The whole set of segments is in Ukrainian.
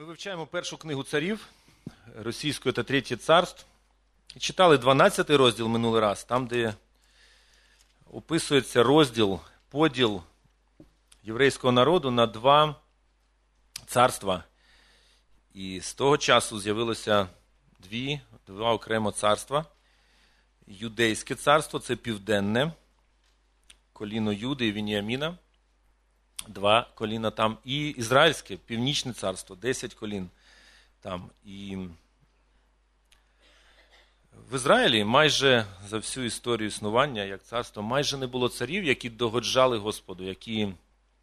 Ми вивчаємо першу книгу царів російської та третє царств. Читали 12 розділ минулий раз, там, де описується розділ, поділ єврейського народу на два царства. І з того часу з'явилося дві, два окремо царства. Юдейське царство це південне, коліно Юди і Вініаміна два коліна там, і Ізраїльське, Північне царство, 10 колін там. І в Ізраїлі майже за всю історію існування як царство майже не було царів, які догоджали Господу, які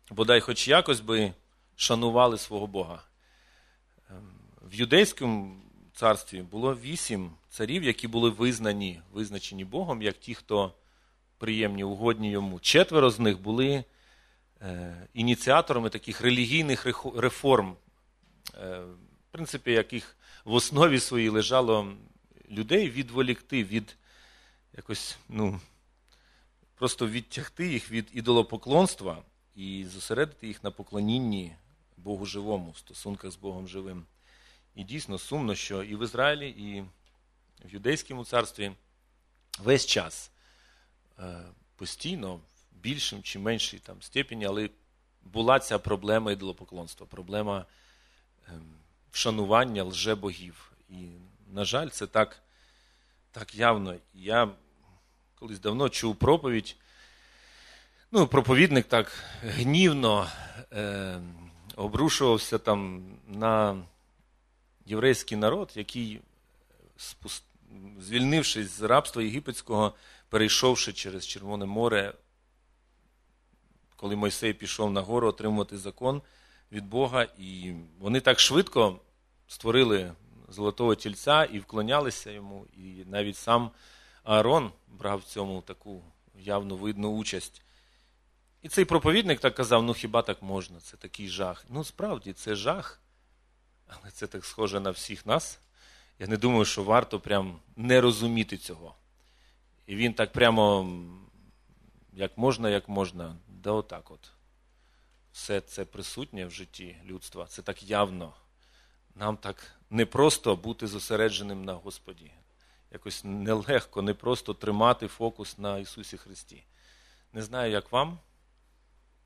бодай хоч якось би шанували свого Бога. Ем, в юдейському царстві було вісім царів, які були визнані, визначені Богом, як ті, хто приємні, угодні йому. Четверо з них були ініціаторами таких релігійних реформ, е, в принципі, яких в основі своїй лежало людей відволікти від якось, ну, просто відтягти їх від ідолопоклонства і зосередити їх на поклонінні Богу живому, в стосунках з Богом живим. І дійсно сумно, що і в Ізраїлі, і в Юдейському царстві весь час е, постійно більшим чи меншій там степені, але була ця проблема ідолопоклонства, проблема ем, вшанування лжебогів. І, на жаль, це так так явно. Я колись давно чув проповідь. Ну, проповідник так гнівно е, обрушувався там на єврейський народ, який, звільнившись з рабства єгипетського, перейшовши через Червоне море, коли Мойсей пішов на гору отримувати закон від Бога, і вони так швидко створили золотого тільця і вклонялися йому. І навіть сам Аарон брав в цьому таку явно видну участь. І цей проповідник так казав: ну хіба так можна? Це такий жах. Ну, справді, це жах, але це так схоже на всіх нас. Я не думаю, що варто прям не розуміти цього. І він так прямо, як можна, як можна, Да отак от. Все це присутнє в житті людства. Це так явно. Нам так не просто бути зосередженим на Господі. Якось нелегко, не просто тримати фокус на Ісусі Христі. Не знаю, як вам.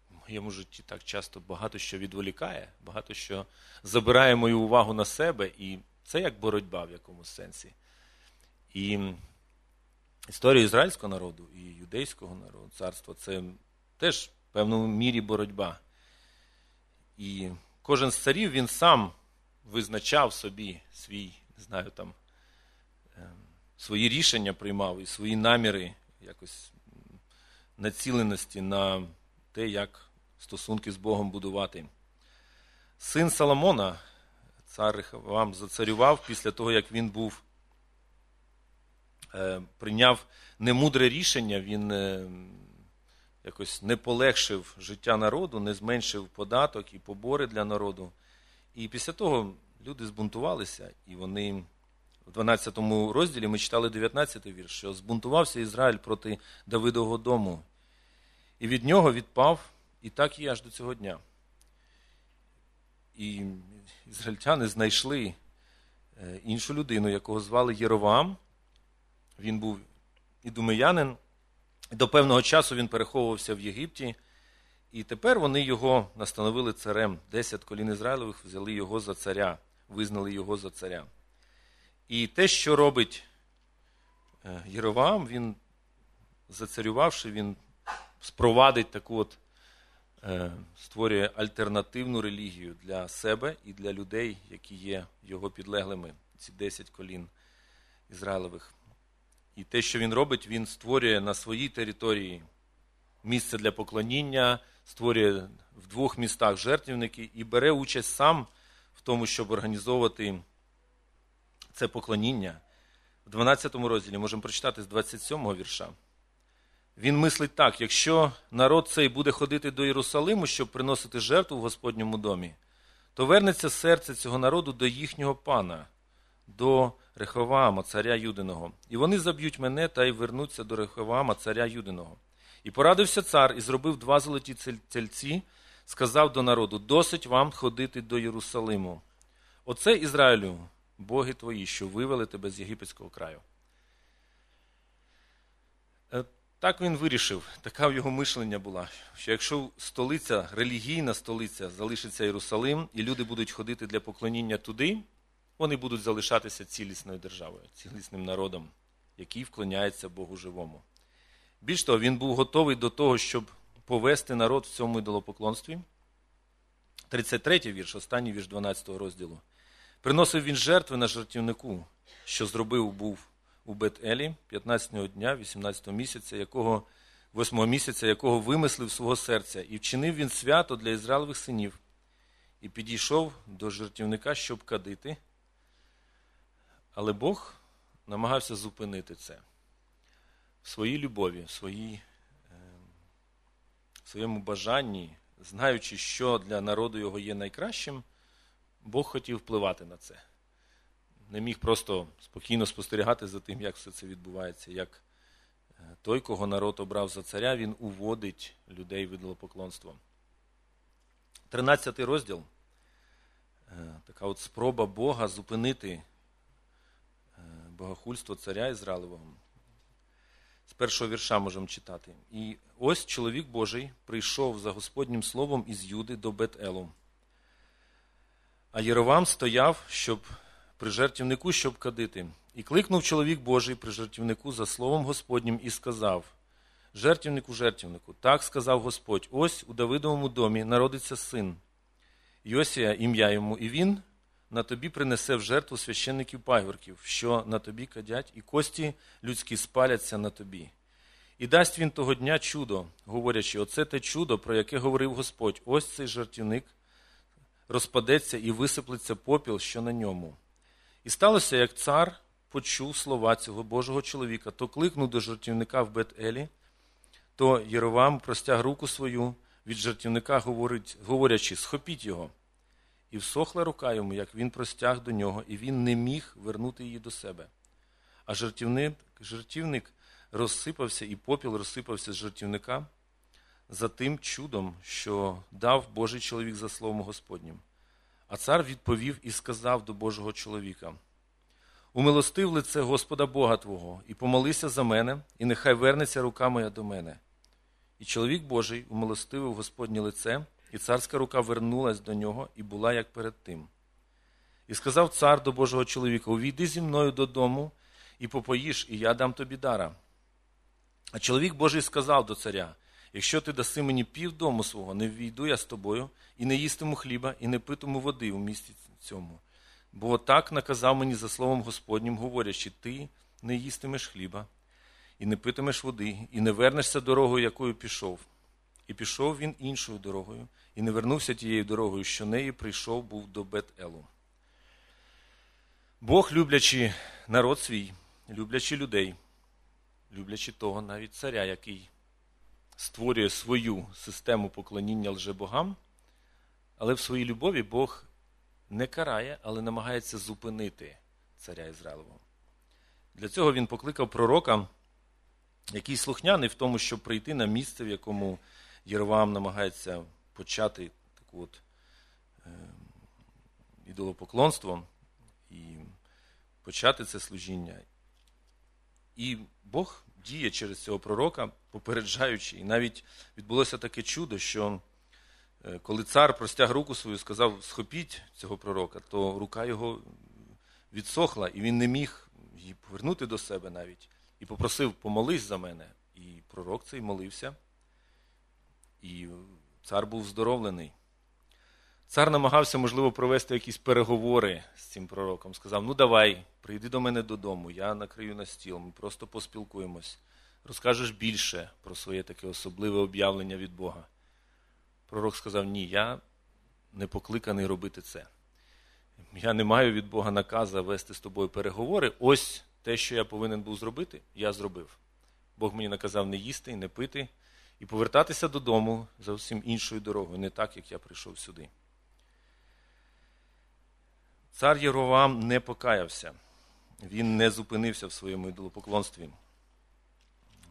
В моєму житті так часто багато що відволікає, багато що забирає мою увагу на себе, і це як боротьба в якомусь сенсі. І історія ізраїльського народу і юдейського народу, царства це теж в певному мірі боротьба. І кожен з царів він сам визначав собі свій, не знаю, там, ем, свої рішення приймав і свої наміри якось націленості на те, як стосунки з Богом будувати. Син Соломона, цар вам зацарював після того, як він був, прийняв немудре рішення, він е, якось не полегшив життя народу, не зменшив податок і побори для народу. І після того люди збунтувалися, і вони в 12 розділі ми читали 19 вірш, що збунтувався Ізраїль проти Давидового дому. І від нього відпав, і так і аж до цього дня. І ізраїльтяни знайшли е, іншу людину, якого звали Єровам. Він був ідумеянин, до певного часу він переховувався в Єгипті, і тепер вони його настановили царем. Десять колін Ізраїлових взяли його за царя, визнали його за царя. І те, що робить е, Єроваам, він, зацарювавши, він спровадить таку от, е, створює альтернативну релігію для себе і для людей, які є його підлеглими, ці десять колін Ізраїлових. І те, що він робить, він створює на своїй території місце для поклоніння, створює в двох містах жертвівники і бере участь сам в тому, щоб організовувати це поклоніння. В 12 розділі можемо прочитати з 27 го вірша. Він мислить так: якщо народ цей буде ходити до Єрусалиму, щоб приносити жертву в Господньому домі, то вернеться серце цього народу до їхнього пана, до Реховаама, царя Юдиного, і вони заб'ють мене та й вернуться до Реховаама, царя Юдиного. І порадився цар і зробив два золоті тельці, сказав до народу: Досить вам ходити до Єрусалиму. Оце Ізраїлю, боги твої, що вивели тебе з єгипетського краю. Е, так він вирішив, така в його мишлення була, що якщо столиця, релігійна столиця залишиться Єрусалим, і люди будуть ходити для поклоніння туди, вони будуть залишатися цілісною державою, цілісним народом, який вклоняється Богу живому. Більш того, він був готовий до того, щоб повести народ в цьому ідолопоклонстві. 33 вірш, останній вірш 12 розділу. Приносив він жертви на жертівнику, що зробив був у Бет-Елі 15-го дня, 18-го місяця, якого, 8-го місяця, якого вимислив свого серця, і вчинив він свято для Ізраїлевих синів, і підійшов до жертівника, щоб кадити. Але Бог намагався зупинити це в своїй любові, в, своїй, в своєму бажанні, знаючи, що для народу його є найкращим, Бог хотів впливати на це. Не міг просто спокійно спостерігати за тим, як все це відбувається. Як той, кого народ обрав за царя, він уводить людей в ідолопоклонство. Тринадцятий розділ така от спроба Бога зупинити богохульство царя Ізраїлевого. З першого вірша можемо читати. І ось чоловік Божий прийшов за Господнім словом із Юди до Бет-Елу. А Єровам стояв, щоб при жертівнику, щоб кадити. І кликнув чоловік Божий при жертівнику за словом Господнім і сказав: Жертівнику, жертівнику, так сказав Господь: ось у Давидовому домі народиться син. Йосія ім'я йому, і він на тобі принесе в жертву священників пагорків, що на тобі кадять, і кості людські спаляться на тобі. І дасть він того дня чудо, говорячи, оце те чудо, про яке говорив Господь, ось цей жартівник розпадеться і висиплеться попіл, що на ньому. І сталося, як цар почув слова цього Божого чоловіка, то кликнув до жартівника в Бет-Елі, то Єровам простяг руку свою від жартівника, говорить, говорячи, схопіть його. І всохла рука йому, як він простяг до нього, і він не міг вернути її до себе. А жартівник, жартівник розсипався, і попіл розсипався з жартівника за тим чудом, що дав Божий чоловік за словом Господнім. А цар відповів і сказав до Божого чоловіка: Умилостив лице Господа Бога Твого, і помолися за мене, і нехай вернеться рука моя до мене. І чоловік Божий умилостивив Господнє лице, і царська рука вернулась до нього і була як перед тим. І сказав цар до Божого чоловіка: Увійди зі мною додому і попоїш, і я дам тобі дара. А чоловік Божий сказав до царя: Якщо ти даси мені пів дому свого, не ввійду я з тобою, і не їстиму хліба, і не питиму води у місті цьому. Бо так наказав мені за словом Господнім, говорячи, ти не їстимеш хліба, і не питимеш води, і не вернешся дорогою, якою пішов. І пішов він іншою дорогою, і не вернувся тією дорогою, що неї прийшов був до Бет-Елу. Бог, люблячи народ свій, люблячи людей, люблячи того навіть царя, який створює свою систему поклоніння лжебогам, але в своїй любові Бог не карає, але намагається зупинити царя Ізраїлового. Для цього він покликав пророка, який слухняний в тому, щоб прийти на місце, в якому Єровам намагається почати таку от е, ідолопоклонство і почати це служіння. І Бог діє через цього пророка, попереджаючи. І навіть відбулося таке чудо, що е, коли цар простяг руку свою сказав, схопіть цього пророка, то рука його відсохла, і він не міг її повернути до себе навіть. І попросив, помолись за мене. І пророк цей молився. І цар був здоровлений. Цар намагався, можливо, провести якісь переговори з цим пророком. Сказав: ну давай, прийди до мене додому, я накрию на стіл, ми просто поспілкуємось. Розкажеш більше про своє таке особливе об'явлення від Бога. Пророк сказав: Ні, я не покликаний робити це. Я не маю від Бога наказа вести з тобою переговори. Ось те, що я повинен був зробити, я зробив. Бог мені наказав не їсти, не пити і повертатися додому зовсім іншою дорогою, не так, як я прийшов сюди. Цар Єровам не покаявся, він не зупинився в своєму ідолопоклонстві.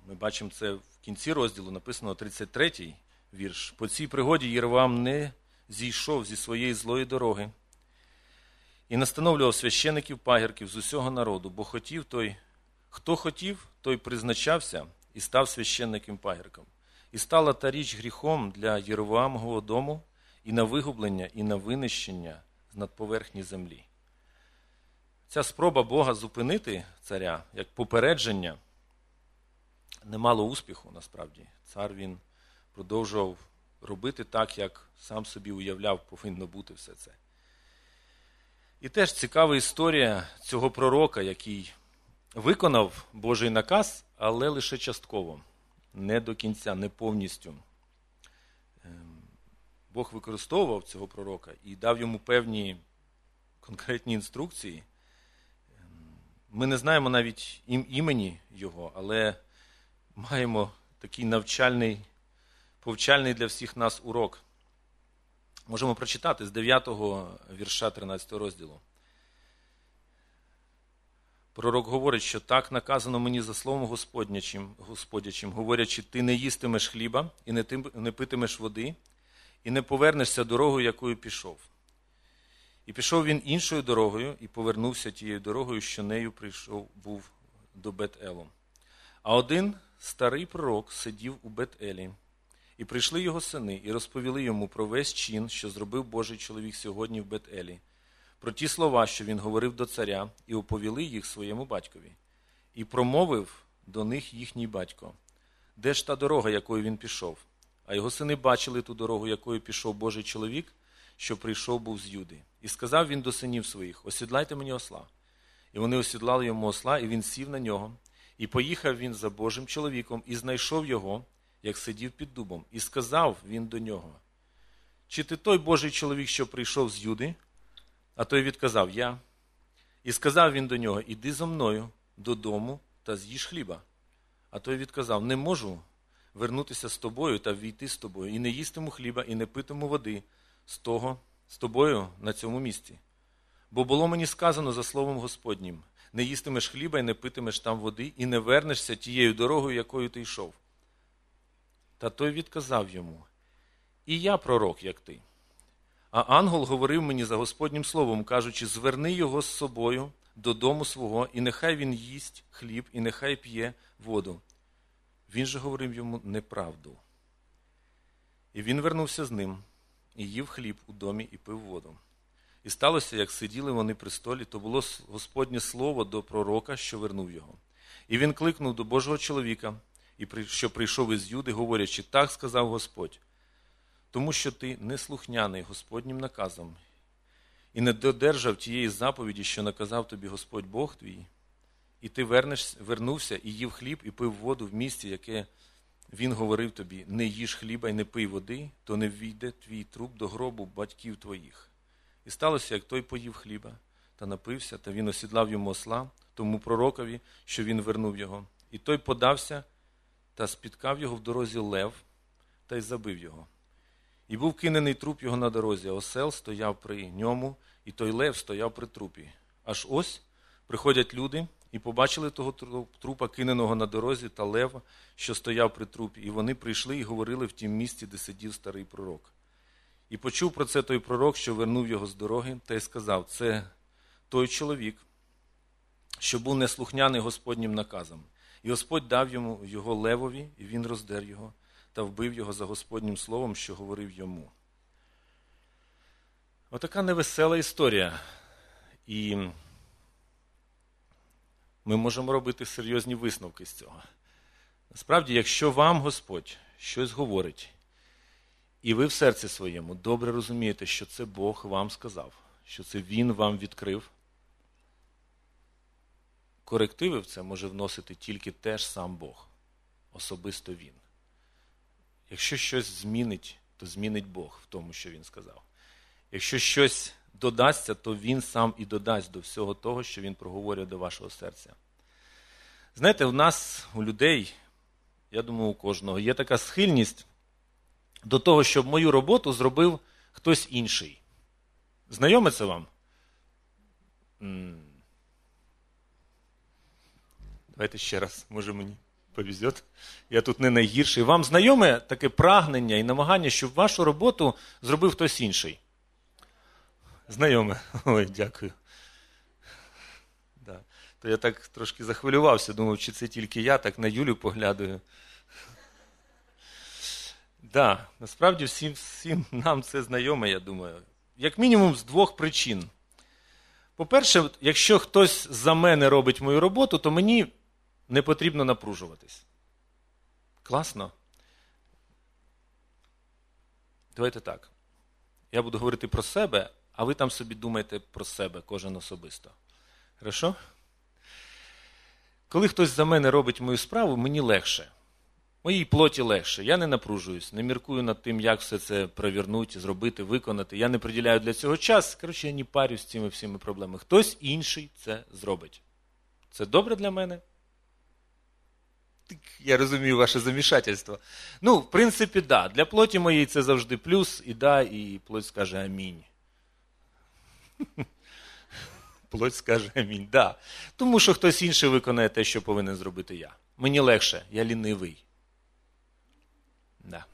Ми бачимо це в кінці розділу, написано 33-й вірш. По цій пригоді Єровам не зійшов зі своєї злої дороги і настановлював священиків пагірків з усього народу, бо хотів той, хто хотів, той призначався і став священником пагірком. І стала та річ гріхом для Єровоамового дому і на вигублення, і на винищення з надповерхні землі. Ця спроба Бога зупинити царя як попередження не мало успіху насправді. Цар він продовжував робити так, як сам собі уявляв, повинно бути все це. І теж цікава історія цього пророка, який виконав Божий наказ, але лише частково, не до кінця, не повністю. Ем, Бог використовував цього пророка і дав йому певні конкретні інструкції. Ем, ми не знаємо навіть імені його, але маємо такий навчальний, повчальний для всіх нас урок. Можемо прочитати з 9 вірша 13 розділу. Пророк говорить, що так наказано мені за словом Господнячим, Господячим, говорячи, ти не їстимеш хліба і не, тим, не питимеш води, і не повернешся дорогою, якою пішов. І пішов він іншою дорогою і повернувся тією дорогою, що нею прийшов був до Бет-Елу. А один старий пророк сидів у Бет-Елі, і прийшли його сини, і розповіли йому про весь чин, що зробив Божий чоловік сьогодні в Бет-Елі, про ті слова, що він говорив до царя, і оповіли їх своєму батькові, і промовив до них їхній батько. Де ж та дорога, якою він пішов? А його сини бачили ту дорогу, якою пішов Божий чоловік, що прийшов був з Юди. І сказав він до синів своїх: Осідлайте мені осла. І вони осідлали йому осла, і він сів на нього. І поїхав він за Божим чоловіком і знайшов його, як сидів під дубом, і сказав він до нього: Чи ти той Божий чоловік, що прийшов з Юди? А той відказав Я. І сказав він до нього: Іди зо мною додому та з'їж хліба. А той відказав: Не можу вернутися з тобою та війти з тобою, і не їстиму хліба, і не питиму води з того, з тобою на цьому місці. Бо було мені сказано за словом Господнім: не їстимеш хліба і не питимеш там води, і не вернешся тією дорогою, якою ти йшов. Та той відказав йому: І я пророк, як ти. А ангел говорив мені за Господнім словом, кажучи: зверни його з собою додому свого, і нехай він їсть хліб, і нехай п'є воду. Він же говорив йому неправду. І він вернувся з ним, і їв хліб у домі і пив воду. І сталося, як сиділи вони при столі, то було Господнє слово до пророка, що вернув його. І він кликнув до Божого чоловіка, що прийшов із Юди, говорячи, так сказав Господь, тому що ти неслухняний Господнім наказом і не додержав тієї заповіді, що наказав тобі Господь Бог твій, і ти вернеш, вернувся і їв хліб, і пив воду в місті, яке він говорив тобі: не їж хліба і не пий води, то не війде твій труп до гробу батьків твоїх. І сталося, як той поїв хліба та напився, та він осідлав йому осла, тому пророкові, що він вернув його. І той подався та спіткав його в дорозі лев та й забив його. І був кинений труп його на дорозі, а осел стояв при ньому, і той лев стояв при трупі. Аж ось приходять люди і побачили того трупа, киненого на дорозі, та лева, що стояв при трупі, і вони прийшли і говорили в тім місці, де сидів старий пророк. І почув про це той пророк, що вернув його з дороги, та й сказав: це той чоловік, що був неслухняний Господнім наказом. І Господь дав йому його левові, і він роздер його та вбив його за Господнім словом, що говорив йому. Отака невесела історія. І ми можемо робити серйозні висновки з цього. Насправді, якщо вам Господь щось говорить, і ви в серці своєму добре розумієте, що це Бог вам сказав, що це Він вам відкрив. Корективи в це може вносити тільки теж сам Бог, особисто Він. Якщо щось змінить, то змінить Бог в тому, що Він сказав. Якщо щось додасться, то Він сам і додасть до всього того, що Він проговорює до вашого серця. Знаєте, у нас, у людей, я думаю, у кожного, є така схильність до того, щоб мою роботу зробив хтось інший. Знайоме це вам? Давайте ще раз, може мені повезет. Я тут не найгірший. Вам знайоме таке прагнення і намагання, щоб вашу роботу зробив хтось інший? Знайоме. Ой, дякую. Да. То я так трошки захвилювався, думав, чи це тільки я так на Юлю поглядаю. Да, насправді всім, всім нам це знайоме, я думаю. Як мінімум з двох причин. По-перше, якщо хтось за мене робить мою роботу, то мені не потрібно напружуватись. Класно? Давайте так. Я буду говорити про себе, а ви там собі думайте про себе, кожен особисто. Хорошо? Коли хтось за мене робить мою справу, мені легше. Моїй плоті легше. Я не напружуюсь, не міркую над тим, як все це провернути, зробити, виконати. Я не приділяю для цього час. Коротше, я не парюсь з цими всіми проблемами. Хтось інший це зробить. Це добре для мене? Я розумію ваше замішательство. Ну, в принципі, да. Для плоті моєї це завжди плюс, і да, і плоть скаже амінь. Плоть скаже амінь. Да. Тому що хтось інший виконає те, що повинен зробити я. Мені легше, я лінивий. Да.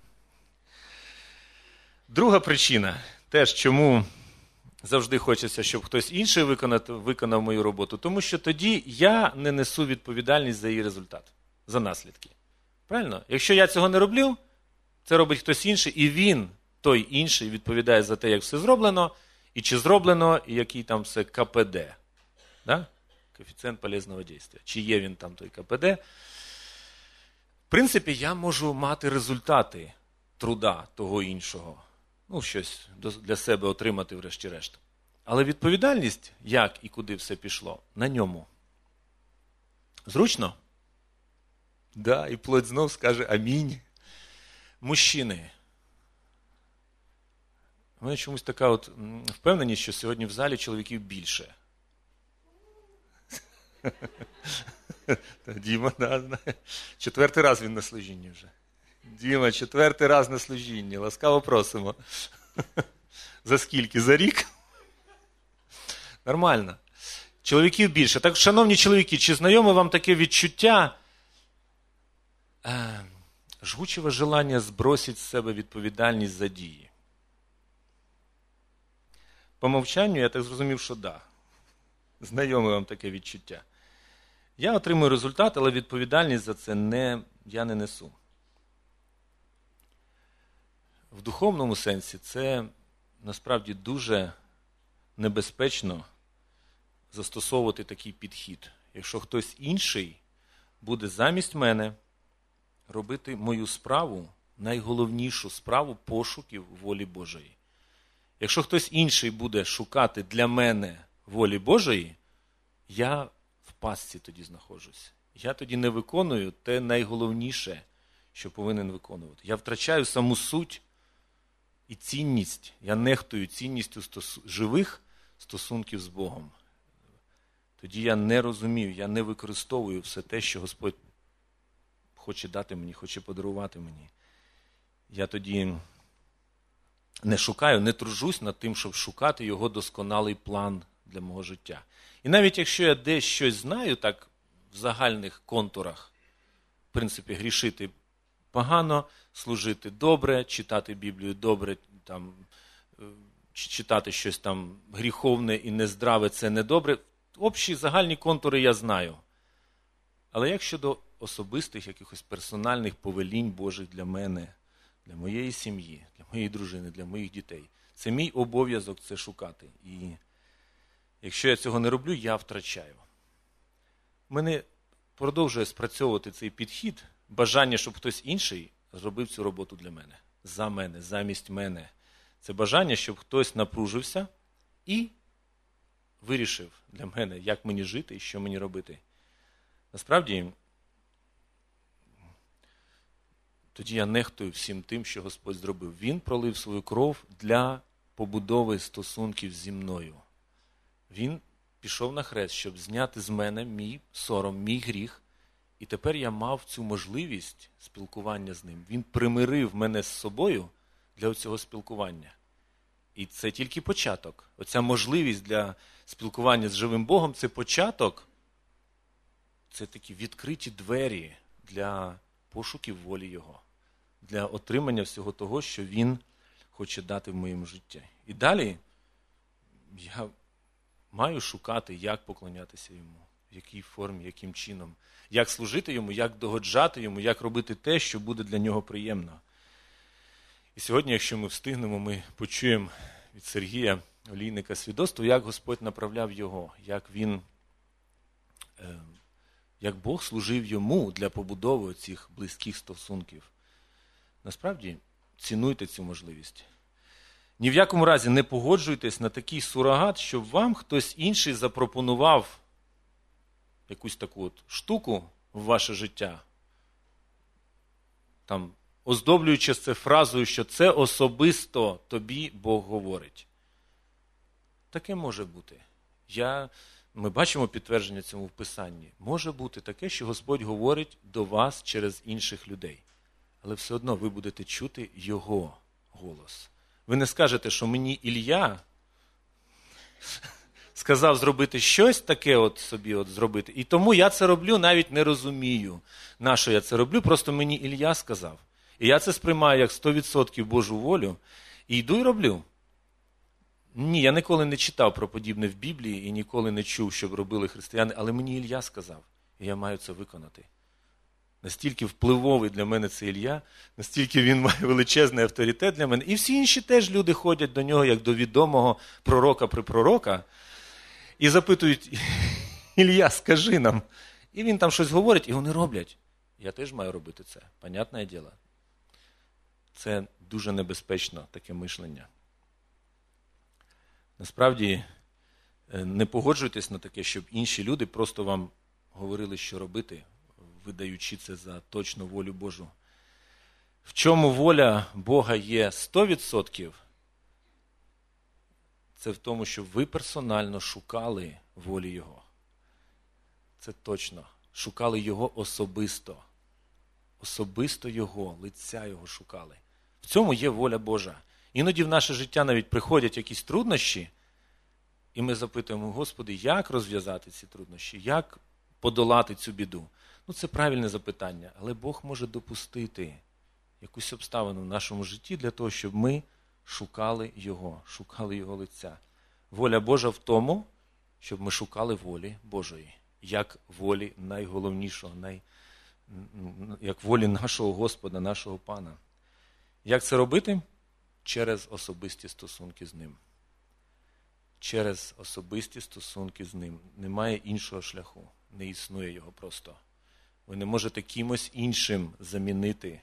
Друга причина, теж чому завжди хочеться, щоб хтось інший виконав, виконав мою роботу, тому що тоді я не несу відповідальність за її результат, за наслідки. Правильно? Якщо я цього не роблю, це робить хтось інший, і він, той інший, відповідає за те, як все зроблено, і чи зроблено, і який там все КПД. Да? Коефіцієнт полезного дійства. Чи є він там той КПД. В принципі, я можу мати результати труда того іншого. Ну, щось для себе отримати, врешті-решт. Але відповідальність, як і куди все пішло, на ньому. Зручно? Да, і плоть знов скаже амінь. Мужчини. У мене чомусь така от впевненість, що сьогодні в залі чоловіків більше. Діма, да, знає. Четвертий раз він на служінні вже. Діма, четвертий раз на служінні. Ласкаво просимо. За скільки? За рік? Нормально. Чоловіків більше. Так, шановні чоловіки, чи знайоме вам таке відчуття? Е, жгучого желання збросити з себе відповідальність за дії? По мовчанню я так зрозумів, що да. Знайоме вам таке відчуття. Я отримую результат, але відповідальність за це не, я не несу. В духовному сенсі це насправді дуже небезпечно застосовувати такий підхід. Якщо хтось інший буде замість мене робити мою справу, найголовнішу справу пошуків волі Божої. Якщо хтось інший буде шукати для мене волі Божої, я в пастці тоді знаходжусь. Я тоді не виконую те найголовніше, що повинен виконувати. Я втрачаю саму суть і цінність. Я нехтую цінністю стос... живих стосунків з Богом. Тоді я не розумію, я не використовую все те, що Господь хоче дати мені, хоче подарувати мені. Я тоді не шукаю, не тружусь над тим, щоб шукати його досконалий план для мого життя. І навіть якщо я десь щось знаю, так в загальних контурах, в принципі, грішити погано, служити добре, читати Біблію добре, там, е, читати щось там гріховне і нездраве це недобре. Общі загальні контури я знаю. Але як щодо особистих якихось персональних повелінь Божих для мене, для моєї сім'ї, для моєї дружини, для моїх дітей, це мій обов'язок це шукати. І Якщо я цього не роблю, я втрачаю. Мене продовжує спрацьовувати цей підхід, бажання, щоб хтось інший зробив цю роботу для мене, за мене, замість мене. Це бажання, щоб хтось напружився і вирішив для мене, як мені жити і що мені робити. Насправді, тоді я нехтую всім тим, що Господь зробив. Він пролив свою кров для побудови стосунків зі мною. Він пішов на хрест, щоб зняти з мене мій сором, мій гріх. І тепер я мав цю можливість спілкування з ним. Він примирив мене з собою для цього спілкування. І це тільки початок. Оця можливість для спілкування з живим Богом це початок. Це такі відкриті двері для пошуків волі Його, для отримання всього того, що Він хоче дати в моєму житті. І далі я маю шукати, як поклонятися йому, в якій формі, яким чином, як служити йому, як догоджати йому, як робити те, що буде для нього приємно. І сьогодні, якщо ми встигнемо, ми почуємо від Сергія Олійника свідоцтво, як Господь направляв його, як він, е, як Бог служив йому для побудови цих близьких стосунків. Насправді, цінуйте цю можливість. Ні в якому разі не погоджуйтесь на такий сурогат, щоб вам хтось інший запропонував якусь таку от штуку в ваше життя, там, оздоблюючи це фразою, що це особисто тобі Бог говорить. Таке може бути. Я, Ми бачимо підтвердження цьому в Писанні. Може бути таке, що Господь говорить до вас через інших людей. Але все одно ви будете чути Його голос. Ви не скажете, що мені Ілля сказав зробити щось таке от собі от зробити. І тому я це роблю, навіть не розумію, на що я це роблю. Просто мені Ілля сказав. І я це сприймаю як 100% Божу волю і йду і роблю. Ні, я ніколи не читав про подібне в Біблії і ніколи не чув, щоб робили християни, але мені Ілля сказав, і я маю це виконати. Настільки впливовий для мене цей Ілля, настільки він має величезний авторитет для мене. І всі інші теж люди ходять до нього, як до відомого пророка при пророка, і запитують: Ілля, скажи нам. І він там щось говорить, і вони роблять. Я теж маю робити це. Понятне діло. Це дуже небезпечно таке мишлення. Насправді, е, не погоджуйтесь на таке, щоб інші люди просто вам говорили, що робити, видаючи це за точну волю Божу. В чому воля Бога є 100%, це в тому, що ви персонально шукали волі Його. Це точно. Шукали Його особисто. Особисто Його, лиця Його шукали. В цьому є воля Божа. Іноді в наше життя навіть приходять якісь труднощі, і ми запитуємо, Господи, як розв'язати ці труднощі, як подолати цю біду? Ну, це правильне запитання, але Бог може допустити якусь обставину в нашому житті для того, щоб ми шукали Його, шукали Його лиця. Воля Божа в тому, щоб ми шукали волі Божої, як волі найголовнішого, най... як волі нашого Господа, нашого Пана. Як це робити? Через особисті стосунки з ним. Через особисті стосунки з ним. Немає іншого шляху, не існує його просто. Ви не можете кимось іншим замінити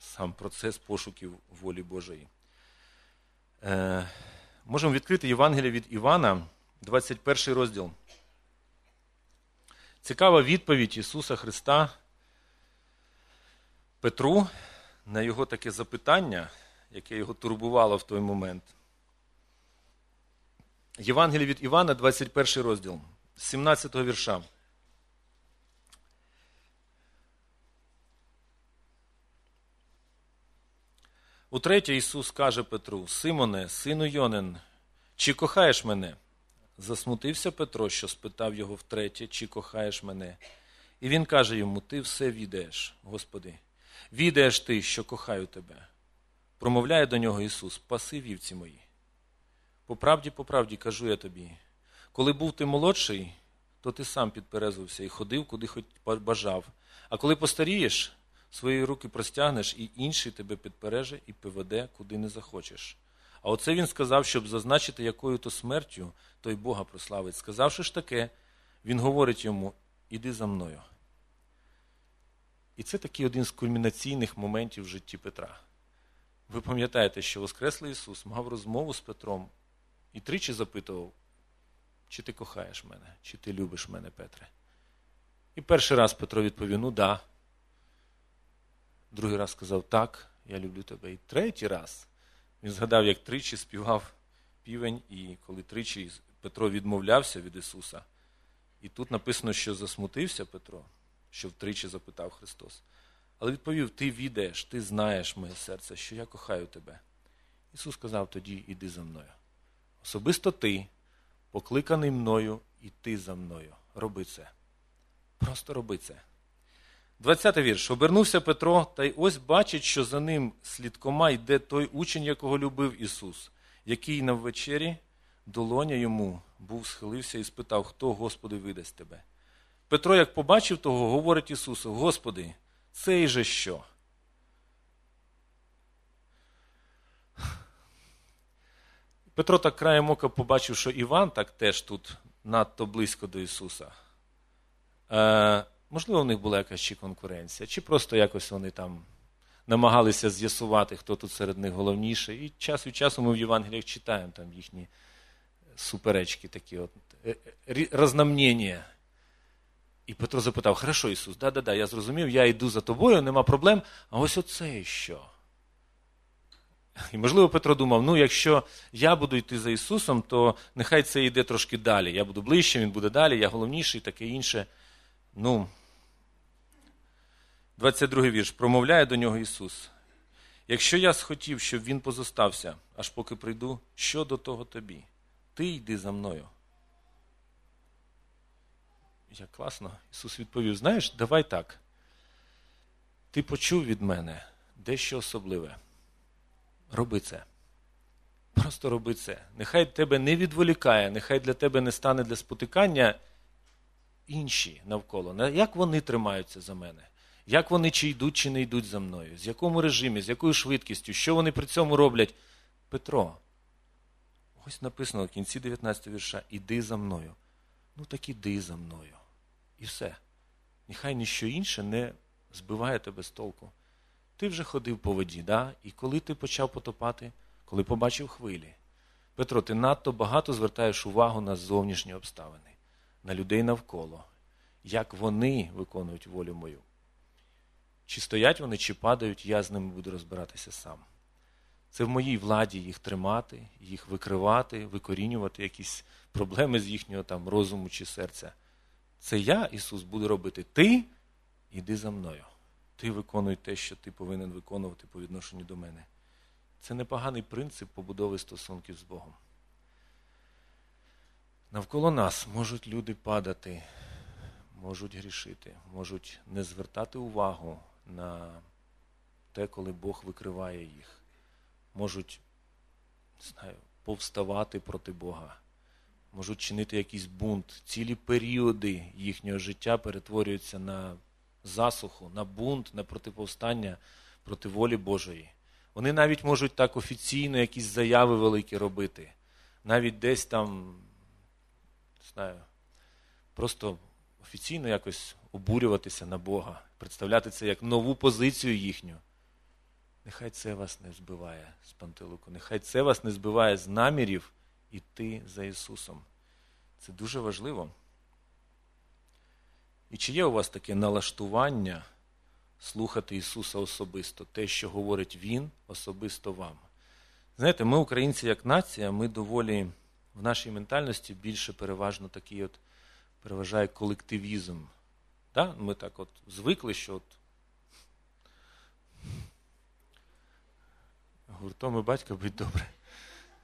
сам процес пошуків волі Божої. Е, Можемо відкрити Євангеліє від Івана, 21 розділ. Цікава відповідь Ісуса Христа Петру на його таке запитання, яке його турбувало в той момент. Євангеліє від Івана, 21 розділ, 17 вірша. Утретє Ісус каже Петру: Симоне, сину Йонин, чи кохаєш мене? Засмутився Петро, що спитав його втретє, чи кохаєш мене. І він каже йому: Ти все відаєш, Господи, відаєш ти, що кохаю тебе. Промовляє до нього Ісус, паси вівці мої. По правді, по правді кажу я тобі, коли був ти молодший, то ти сам підперезувався і ходив, куди хоч бажав. А коли постарієш, свої руки простягнеш, і інший тебе підпереже і поведе, куди не захочеш. А оце він сказав, щоб зазначити, якою то смертю той Бога прославить. Сказавши ж таке, він говорить йому: іди за мною. І це такий один з кульмінаційних моментів в житті Петра. Ви пам'ятаєте, що Воскреслий Ісус мав розмову з Петром і тричі запитував, чи ти кохаєш мене, чи ти любиш мене, Петре. І перший раз Петро відповів: ну да. Другий раз сказав, так, я люблю тебе. І третій раз він згадав, як тричі співав півень, і коли тричі Петро відмовлявся від Ісуса. І тут написано, що засмутився Петро, що втричі запитав Христос. Але відповів: Ти відаєш, ти знаєш моє серце, що я кохаю тебе. Ісус сказав тоді, іди за мною. Особисто ти, покликаний мною, і ти за мною. Роби це. Просто роби це. 20-й вірш. Обернувся Петро, та й ось бачить, що за ним слідкома йде той учень, якого любив Ісус, який на вечері долоня йому, був схилився і спитав, хто, Господи, видасть тебе. Петро, як побачив того, говорить Ісусу: Господи, цей же що? Петро так краєм ока побачив, що Іван так теж тут надто близько до Ісуса. Можливо, в них була якась чи конкуренція, чи просто якось вони там намагалися з'ясувати, хто тут серед них головніший. І час від часу ми в Євангеліях читаємо там їхні суперечки такі, от, е, е, розномнення. І Петро запитав: Хорошо, Ісус, да-да-да, я зрозумів, я йду за тобою, нема проблем. А ось оце що? І, можливо, Петро думав: ну, якщо я буду йти за Ісусом, то нехай це йде трошки далі. Я буду ближче, Він буде далі, я головніший, таке інше. Ну, 22 вірш. Промовляє до нього Ісус. Якщо я схотів, щоб він позостався, аж поки прийду, що до того тобі? Ти йди за мною. Як класно, Ісус відповів: знаєш, давай так. Ти почув від мене дещо особливе. Роби це. Просто роби це. Нехай тебе не відволікає, нехай для тебе не стане для спотикання інші навколо. Як вони тримаються за мене? Як вони чи йдуть, чи не йдуть за мною? З якому режимі, з якою швидкістю, що вони при цьому роблять? Петро, ось написано в кінці 19 вірша: Іди за мною. Ну так іди за мною. І все. Нехай ніщо інше не збиває тебе з толку. Ти вже ходив по воді, да? і коли ти почав потопати, коли побачив хвилі. Петро, ти надто багато звертаєш увагу на зовнішні обставини, на людей навколо, як вони виконують волю мою. Чи стоять вони, чи падають, я з ними буду розбиратися сам. Це в моїй владі їх тримати, їх викривати, викорінювати якісь проблеми з їхнього там розуму чи серця. Це я, Ісус, буду робити. Ти іди за мною. Ти виконуй те, що ти повинен виконувати по відношенню до мене. Це непоганий принцип побудови стосунків з Богом. Навколо нас можуть люди падати, можуть грішити, можуть не звертати увагу на те, коли Бог викриває їх, можуть не знаю, повставати проти Бога, можуть чинити якийсь бунт. Цілі періоди їхнього життя перетворюються на засуху, на бунт, на протиповстання проти волі Божої. Вони навіть можуть так офіційно якісь заяви великі робити, навіть десь там, не знаю, просто офіційно якось обурюватися на Бога, представляти це як нову позицію їхню. Нехай це вас не збиває з пантелику, нехай це вас не збиває з намірів іти за Ісусом. Це дуже важливо. І чи є у вас таке налаштування слухати Ісуса особисто, те, що говорить Він особисто вам? Знаєте, ми, українці, як нація, ми доволі в нашій ментальності більше переважно такий от переважає колективізм. Да? Ми так от звикли, що от гуртом і батька будь добре.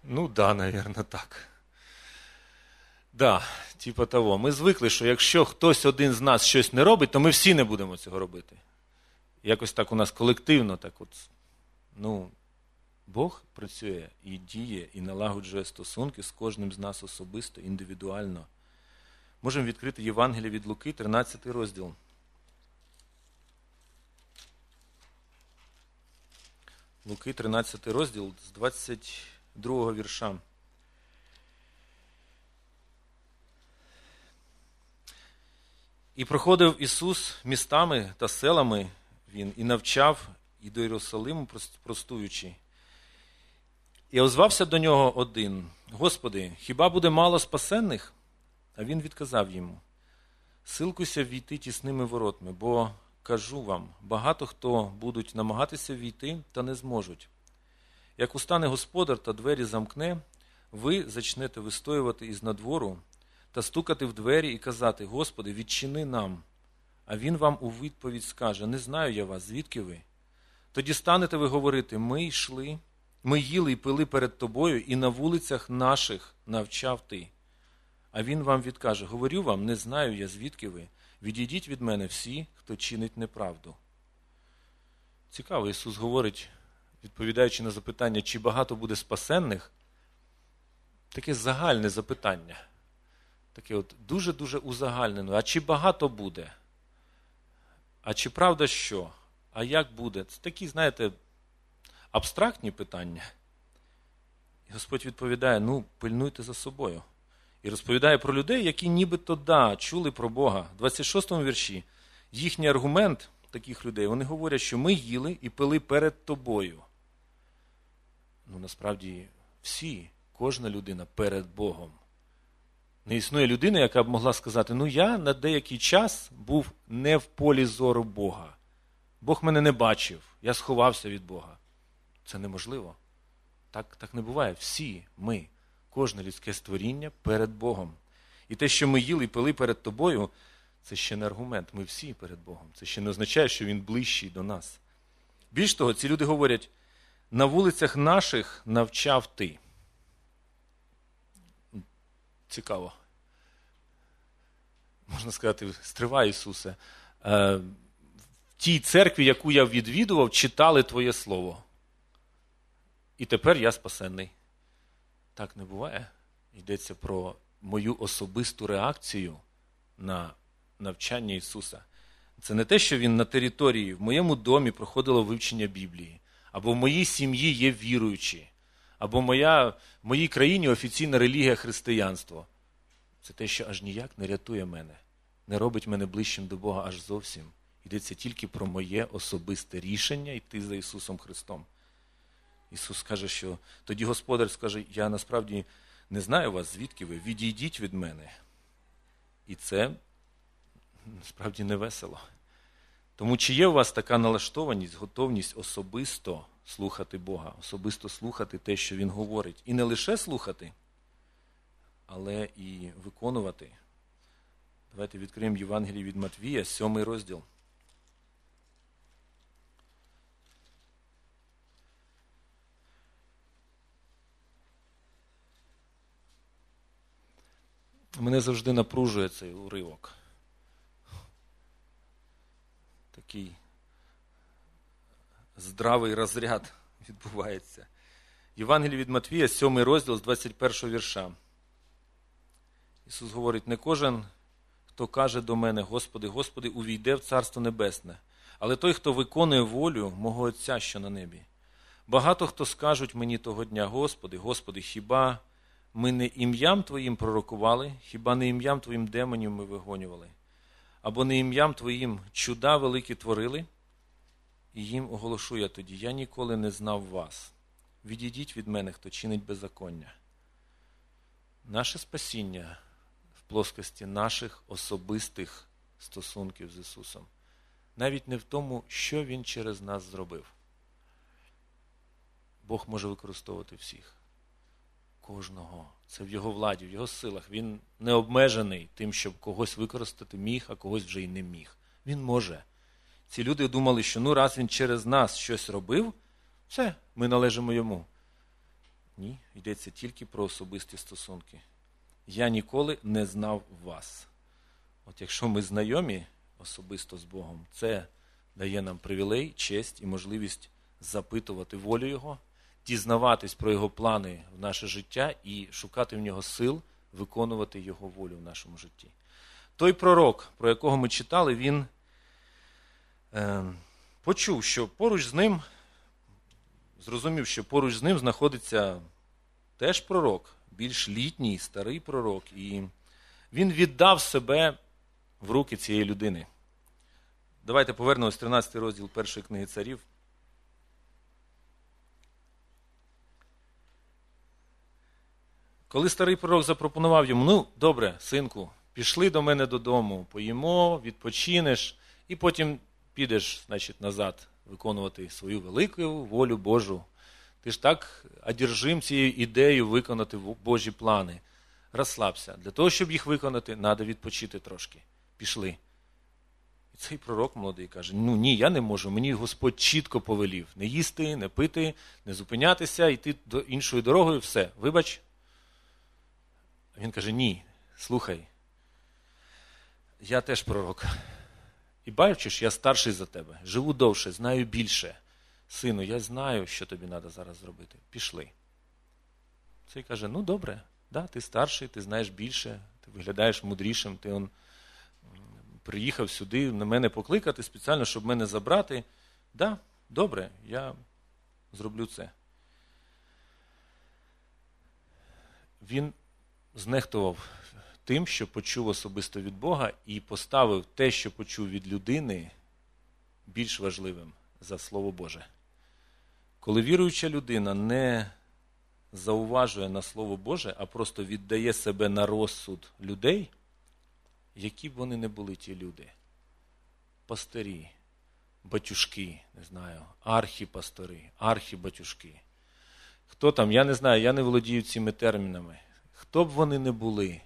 Ну да, навірно, так. Да, типа того. Ми звикли, що якщо хтось один з нас щось не робить, то ми всі не будемо цього робити. Якось так у нас колективно, так от, ну, Бог працює і діє, і налагоджує стосунки з кожним з нас особисто, індивідуально. Можемо відкрити Євангеліє від Луки, 13 розділ. Луки, 13 розділ з 22 вірша. І проходив Ісус містами та селами Він і навчав і до Єрусалиму простуючи. І озвався до нього один: Господи, хіба буде мало спасенних? А він відказав йому: Силкуйся війти тісними воротами, бо кажу вам, багато хто будуть намагатися війти, та не зможуть. Як устане господар та двері замкне, ви зачнете вистоювати із надвору та стукати в двері і казати: Господи, відчини нам. А він вам у відповідь скаже: Не знаю я вас, звідки ви? Тоді станете ви говорити: Ми йшли, ми їли і пили перед тобою, і на вулицях наших навчав ти. А він вам відкаже: Говорю вам, не знаю я, звідки ви. Відійдіть від мене всі, хто чинить неправду. Цікаво, Ісус говорить, відповідаючи на запитання, чи багато буде спасенних, таке загальне запитання. Таке от дуже-дуже узагальнено. А чи багато буде? А чи правда що? А як буде? Це такі, знаєте, абстрактні питання. І Господь відповідає: ну, пильнуйте за собою. І розповідає про людей, які нібито да, чули про Бога. В 26 му вірші їхній аргумент таких людей, вони говорять, що ми їли і пили перед тобою. Ну, насправді, всі, кожна людина перед Богом. Не існує людина, яка б могла сказати: ну я на деякий час був не в полі зору Бога. Бог мене не бачив, я сховався від Бога. Це неможливо. Так, Так не буває. Всі ми, кожне людське створіння перед Богом. І те, що ми їли і пили перед тобою, це ще не аргумент. Ми всі перед Богом. Це ще не означає, що Він ближчий до нас. Більш того, ці люди говорять: на вулицях наших навчав ти. Цікаво. Можна сказати, стривай, Ісусе. Е, в тій церкві, яку я відвідував, читали Твоє Слово. І тепер я спасенний. Так не буває. Йдеться про мою особисту реакцію на навчання Ісуса. Це не те, що Він на території, в моєму домі проходило вивчення Біблії, або в моїй сім'ї є віруючі, або моя, в моїй країні офіційна релігія християнство. Це те, що аж ніяк не рятує мене, не робить мене ближчим до Бога аж зовсім. Йдеться тільки про моє особисте рішення йти за Ісусом Христом. Ісус каже, що тоді Господар скаже: Я насправді не знаю вас, звідки ви, відійдіть від мене. І це насправді не весело. Тому чи є у вас така налаштованість, готовність особисто слухати Бога, особисто слухати те, що Він говорить. І не лише слухати, але і виконувати. Давайте відкриємо Євангеліє від Матвія, сьомий розділ. Мене завжди напружує цей уривок. Такий здравий розряд відбувається. Євангеліє від Матвія, 7 розділ з 21 вірша. Ісус говорить: не кожен, хто каже до мене, Господи, Господи, увійде в Царство Небесне, але той, хто виконує волю мого Отця, що на небі. Багато хто скажуть мені того дня, Господи, Господи, хіба ми не ім'ям Твоїм пророкували, хіба не ім'ям Твоїм демонів ми вигонювали? Або не ім'ям Твоїм чуда великі творили? І їм оголошу я тоді: я ніколи не знав вас. Відійдіть від мене, хто чинить беззаконня. Наше спасіння в плоскості наших особистих стосунків з Ісусом, навіть не в тому, що Він через нас зробив. Бог може використовувати всіх кожного. Це в його владі, в його силах. Він не обмежений тим, щоб когось використати міг, а когось вже й не міг. Він може. Ці люди думали, що ну раз він через нас щось робив, все, ми належимо йому. Ні, йдеться тільки про особисті стосунки. Я ніколи не знав вас. От якщо ми знайомі особисто з Богом, це дає нам привілей, честь і можливість запитувати волю Його дізнаватись про його плани в наше життя і шукати в нього сил виконувати його волю в нашому житті. Той пророк, про якого ми читали, він е, почув, що поруч з ним, зрозумів, що поруч з ним знаходиться теж пророк, більш літній, старий пророк, і він віддав себе в руки цієї людини. Давайте повернемось в 13 розділ першої книги царів. Коли старий пророк запропонував йому, ну, добре, синку, пішли до мене додому, поїмо, відпочинеш, і потім підеш, значить, назад виконувати свою велику волю Божу. Ти ж так одержим цією ідеєю виконати Божі плани. Розслабся. Для того, щоб їх виконати, треба відпочити трошки. Пішли. І цей пророк молодий каже: ну ні, я не можу. Мені Господь чітко повелів не їсти, не пити, не зупинятися, йти до іншою дорогою, все. Вибач, він каже: Ні, слухай. Я теж пророк. І бачиш, я старший за тебе, живу довше, знаю більше. Сину, я знаю, що тобі треба зараз зробити. Пішли. Цей каже: ну добре, Да, Ти старший, ти знаєш більше, ти виглядаєш мудрішим, ти он приїхав сюди на мене покликати спеціально, щоб мене забрати. Да, добре, я зроблю це. Він знехтував тим, що почув особисто від Бога, і поставив те, що почув від людини, більш важливим за Слово Боже. Коли віруюча людина не зауважує на Слово Боже, а просто віддає себе на розсуд людей, які б вони не були ті люди, пастирі, батюшки, не знаю, архіпастори, архібатюшки. Хто там, я не знаю, я не володію цими термінами. Хто б вони не були,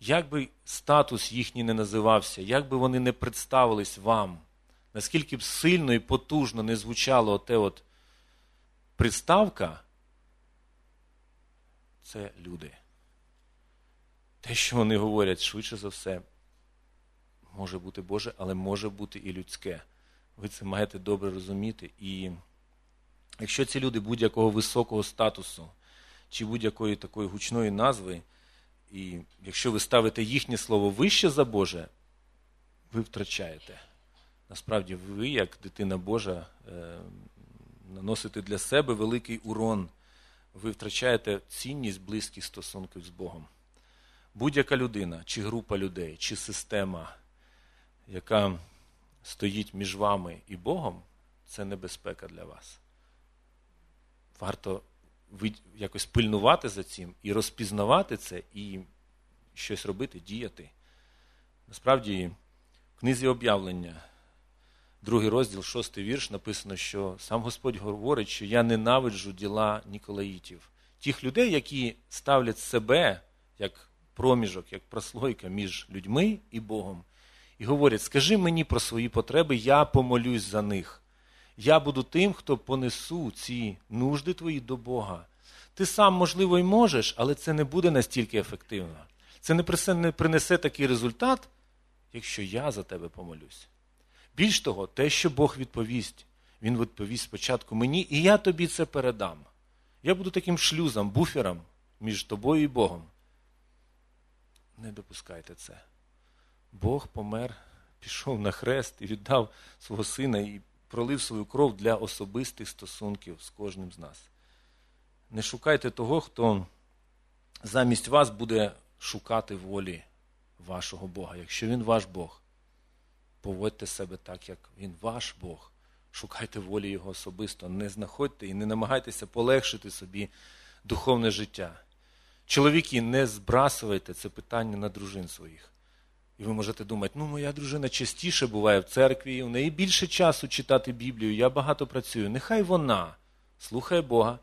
як би статус їхній не називався, як би вони не представились вам, наскільки б сильно і потужно не звучало оте от приставка, це люди. Те, що вони говорять, швидше за все, може бути Боже, але може бути і людське. Ви це маєте добре розуміти. І якщо ці люди будь-якого високого статусу чи будь-якої такої гучної назви, і якщо ви ставите їхнє слово вище за Боже, ви втрачаєте. Насправді, ви, як дитина Божа, е, наносите для себе великий урон. Ви втрачаєте цінність близьких стосунків з Богом. Будь-яка людина, чи група людей, чи система, яка стоїть між вами і Богом, це небезпека для вас. Варто якось пильнувати за цим і розпізнавати це, і щось робити, діяти. Насправді, в книзі об'явлення, другий розділ, шостий вірш, написано, що сам Господь говорить, що я ненавиджу діла Ніколаїтів. Тих людей, які ставлять себе як проміжок, як прослойка між людьми і Богом, і говорять: скажи мені про свої потреби, я помолюсь за них. Я буду тим, хто понесу ці нужди твої до Бога. Ти сам, можливо, й можеш, але це не буде настільки ефективно. Це не принесе такий результат, якщо я за тебе помолюсь. Більш того, те, що Бог відповість, Він відповість спочатку мені, і я тобі це передам. Я буду таким шлюзом, буфером між тобою і Богом. Не допускайте це. Бог помер, пішов на хрест і віддав свого сина і пролив свою кров для особистих стосунків з кожним з нас. Не шукайте того, хто замість вас буде шукати волі вашого Бога. Якщо він ваш Бог, поводьте себе так, як він ваш Бог. Шукайте волі Його особисто, не знаходьте і не намагайтеся полегшити собі духовне життя. Чоловіки, не збрасуйте це питання на дружин своїх. І ви можете думати, ну моя дружина частіше буває в церкві, у неї більше часу читати Біблію, я багато працюю. Нехай вона слухає Бога,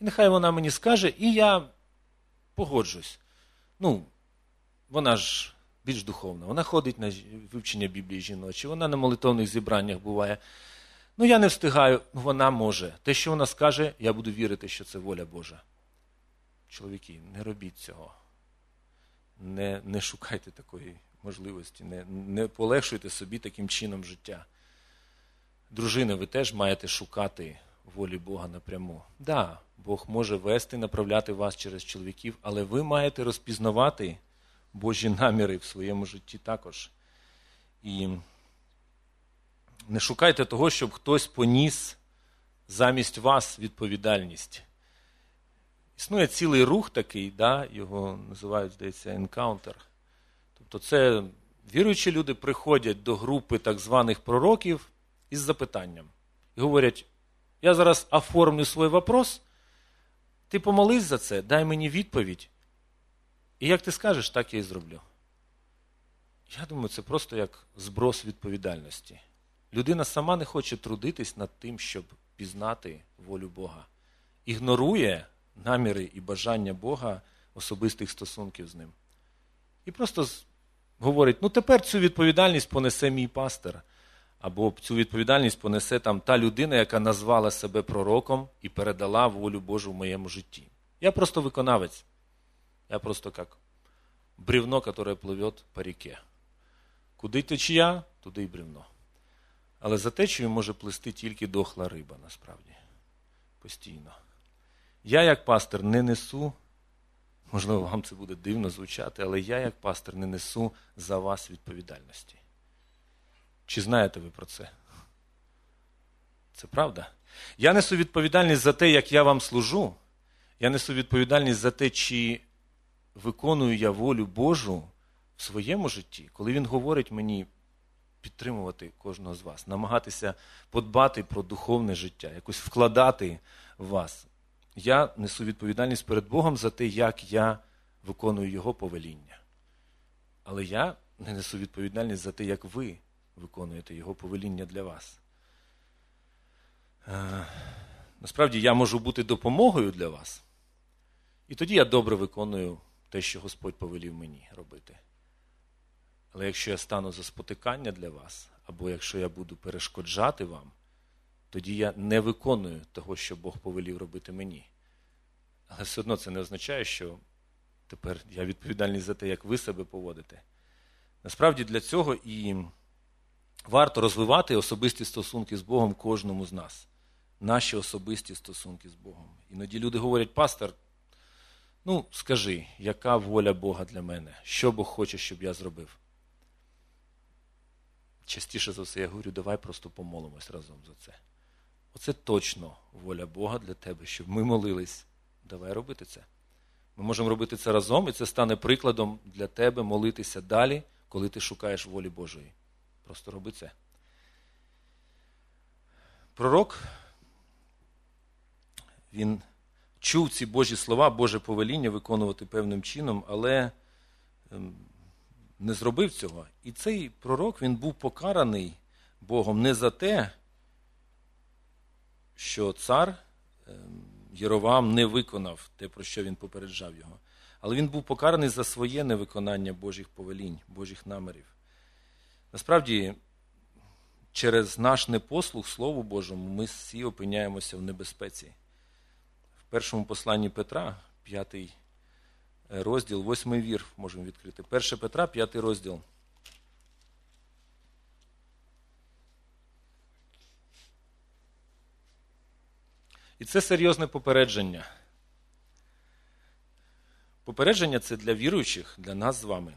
і нехай вона мені скаже, і я погоджусь. Ну, вона ж більш духовна, вона ходить на вивчення Біблії жіночі, вона на молитовних зібраннях буває. Ну, я не встигаю, вона може. Те, що вона скаже, я буду вірити, що це воля Божа. Чоловіки, не робіть цього. Не не шукайте такої можливості, не не полегшуйте собі таким чином життя. Дружини, ви теж маєте шукати волі Бога напряму. Так, да, Бог може вести, направляти вас через чоловіків, але ви маєте розпізнавати Божі наміри в своєму житті також. І не шукайте того, щоб хтось поніс замість вас відповідальність. Існує цілий рух такий, да, його називають, здається, енкаунтер. Тобто, це віруючі люди приходять до групи так званих пророків із запитанням. І говорять: я зараз оформлю свій вопрос, ти помолись за це, дай мені відповідь. І як ти скажеш, так я і зроблю. Я думаю, це просто як зброс відповідальності. Людина сама не хоче трудитись над тим, щоб пізнати волю Бога. Ігнорує наміри і бажання Бога особистих стосунків з ним. І просто говорить: ну тепер цю відповідальність понесе мій пастор. Або цю відповідальність понесе там та людина, яка назвала себе пророком і передала волю Божу в моєму житті. Я просто виконавець. Я просто як бревно, яке пливе по ріке. Куди течія, туди й бревно. Але за течією може плисти тільки дохла риба, насправді. Постійно. Я, як пастор, не несу Можливо, вам це буде дивно звучати, але я, як пастор, не несу за вас відповідальності. Чи знаєте ви про це? Це правда? Я несу відповідальність за те, як я вам служу. Я несу відповідальність за те, чи виконую я волю Божу в своєму житті, коли Він говорить мені підтримувати кожного з вас, намагатися подбати про духовне життя, якось вкладати в вас. Я несу відповідальність перед Богом за те, як я виконую Його повеління. Але я не несу відповідальність за те, як ви виконуєте Його повеління для вас. Е, насправді я можу бути допомогою для вас. І тоді я добре виконую те, що Господь повелів мені робити. Але якщо я стану за спотикання для вас, або якщо я буду перешкоджати вам, тоді я не виконую того, що Бог повелів робити мені. Але все одно це не означає, що тепер я відповідальний за те, як ви себе поводите. Насправді для цього і варто розвивати особисті стосунки з Богом кожному з нас. Наші особисті стосунки з Богом. Іноді люди говорять, пастор, ну скажи, яка воля Бога для мене? Що Бог хоче, щоб я зробив? Частіше за все, я говорю, давай просто помолимось разом за це. Оце точно воля Бога для тебе, щоб ми молились. Давай робити це. Ми можемо робити це разом, і це стане прикладом для тебе молитися далі, коли ти шукаєш волі Божої. Просто роби це. Пророк, він чув ці Божі слова, Боже повеління виконувати певним чином, але ем, не зробив цього. І цей пророк він був покараний Богом не за те, що цар ем, Єровам не виконав те, про що він попереджав його. Але він був покараний за своє невиконання Божих повелінь, Божих намірів. Насправді, через наш непослух Слову Божому, ми всі опиняємося в небезпеці. В першому посланні Петра, п'ятий розділ, восьмий вір можемо відкрити. 1 Петра, п'ятий розділ. І це серйозне попередження. Попередження це для віруючих, для нас з вами.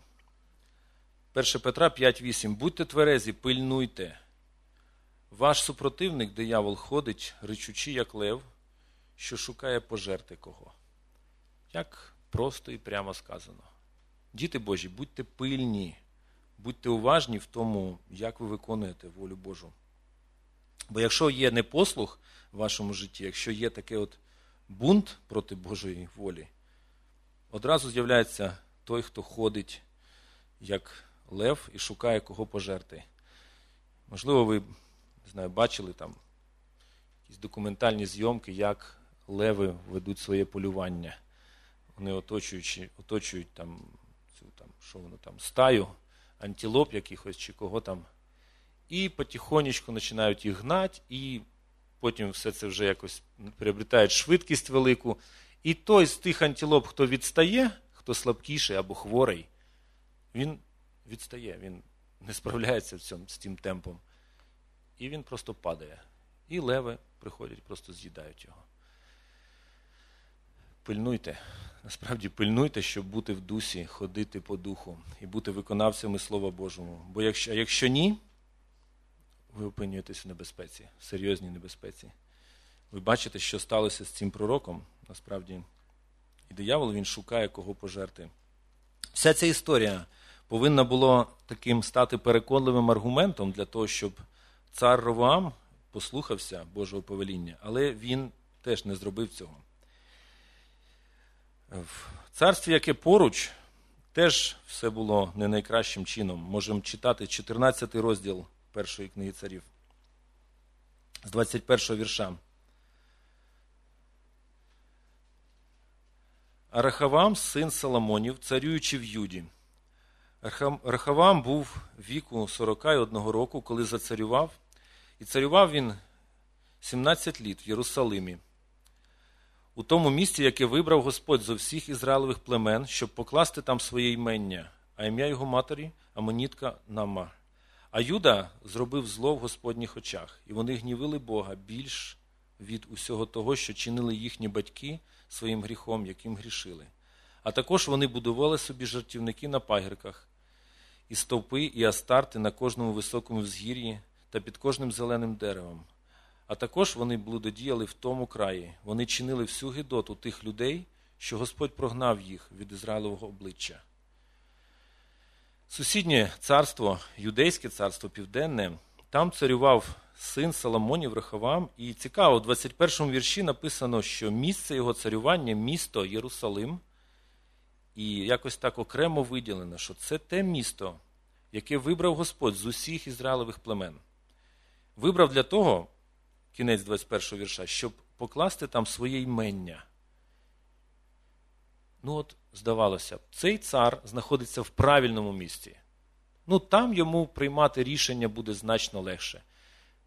1 Петра 5,8. Будьте тверезі, пильнуйте. Ваш супротивник, диявол, ходить, речучи, як лев, що шукає пожерти кого. Як просто і прямо сказано. Діти Божі, будьте пильні, будьте уважні в тому, як ви виконуєте волю Божу. Бо якщо є непослух в вашому житті, якщо є такий от бунт проти Божої волі, одразу з'являється той, хто ходить як лев і шукає кого пожерти. Можливо, ви знаю, бачили там якісь документальні зйомки, як леви ведуть своє полювання. Вони оточуючи, оточують там цю там, що воно там, стаю, антилоп якихось чи кого там. І потихонечку починають їх гнати, і потім все це вже якось приобретає швидкість велику. І той з тих антилоп, хто відстає, хто слабкіший або хворий, він відстає, він не справляється в цьому, з цим темпом. І він просто падає. І леви приходять, просто з'їдають його. Пильнуйте, насправді пильнуйте, щоб бути в дусі, ходити по духу і бути виконавцями Слова Божому. Бо якщо, якщо ні, ви опинюєтесь в небезпеці, в серйозній небезпеці. Ви бачите, що сталося з цим пророком, насправді. І диявол він шукає, кого пожерти. Вся ця історія повинна була таким стати переконливим аргументом для того, щоб цар Ровам послухався Божого повеління, але він теж не зробив цього. В царстві, яке поруч, теж все було не найкращим чином. Можемо читати 14 розділ першої книги царів з 21 вірша. Арахавам, син Соломонів, царюючи в Юді. Рахавам був віку 41 року, коли зацарював, і царював він 17 літ в Єрусалимі, у тому місці, яке вибрав Господь зо всіх ізраїлевих племен, щоб покласти там своє ймення, а ім'я його матері Амонітка Нама. А Юда зробив зло в Господніх очах, і вони гнівили Бога більш від усього того, що чинили їхні батьки своїм гріхом, яким грішили. А також вони будували собі жартівники на пагірках, і стовпи, і астарти на кожному високому взгір'ї та під кожним зеленим деревом. А також вони блудодіяли в тому краї. Вони чинили всю гидоту тих людей, що Господь прогнав їх від Ізраїлового обличчя. Сусіднє царство, юдейське царство південне, там царював син Соломонів Рехавам, і цікаво, у 21 вірші написано, що місце його царювання місто Єрусалим, і якось так окремо виділено, що це те місто, яке вибрав Господь з усіх ізраїлевих племен. Вибрав для того, кінець 21 вірша, щоб покласти там своє ймення. Ну от, здавалося б, цей цар знаходиться в правильному місці. Ну, там йому приймати рішення буде значно легше.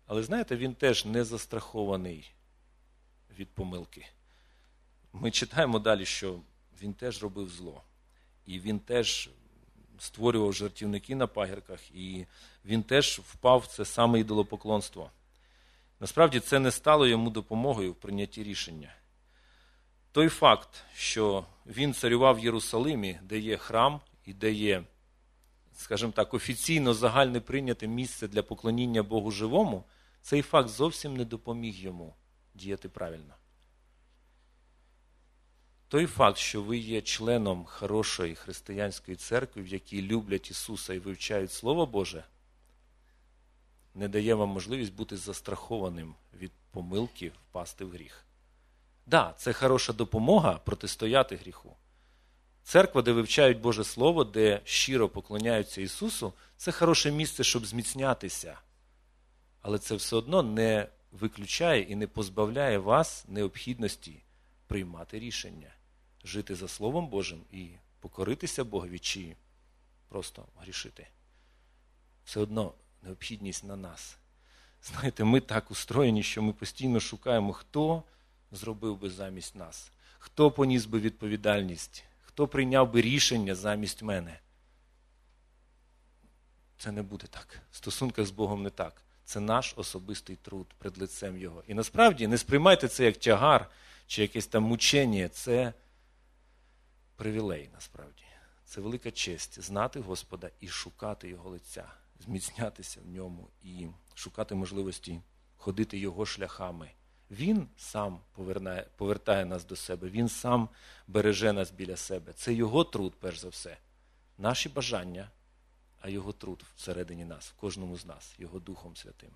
Але знаєте, він теж не застрахований від помилки. Ми читаємо далі, що він теж робив зло. І він теж створював жартівники на пагірках, і він теж впав в це саме ідолопоклонство. Насправді це не стало йому допомогою в прийнятті рішення. Той факт, що він царював в Єрусалимі, де є храм і де є, скажімо так, офіційно загальне прийняте місце для поклоніння Богу живому, цей факт зовсім не допоміг йому діяти правильно. Той факт, що ви є членом хорошої християнської церкви, в якій люблять Ісуса і вивчають Слово Боже, не дає вам можливість бути застрахованим від помилки впасти в гріх. Да, це хороша допомога протистояти гріху. Церква, де вивчають Боже Слово, де щиро поклоняються Ісусу, це хороше місце, щоб зміцнятися. Але це все одно не виключає і не позбавляє вас необхідності приймати рішення, жити за Словом Божим і покоритися Богові чи просто грішити. Все одно необхідність на нас. Знаєте, ми так устроєні, що ми постійно шукаємо, хто зробив би замість нас, хто поніс би відповідальність, хто прийняв би рішення замість мене. Це не буде так. В стосунках з Богом не так. Це наш особистий труд перед лицем Його. І насправді не сприймайте це як тягар чи якесь там мучення. Це привілей насправді. Це велика честь знати Господа і шукати Його лиця зміцнятися в ньому і шукати можливості ходити його шляхами. Він сам повернає, повертає нас до себе, він сам береже нас біля себе. Це його труд, перш за все. Наші бажання, а його труд всередині нас, в кожному з нас, його Духом Святим.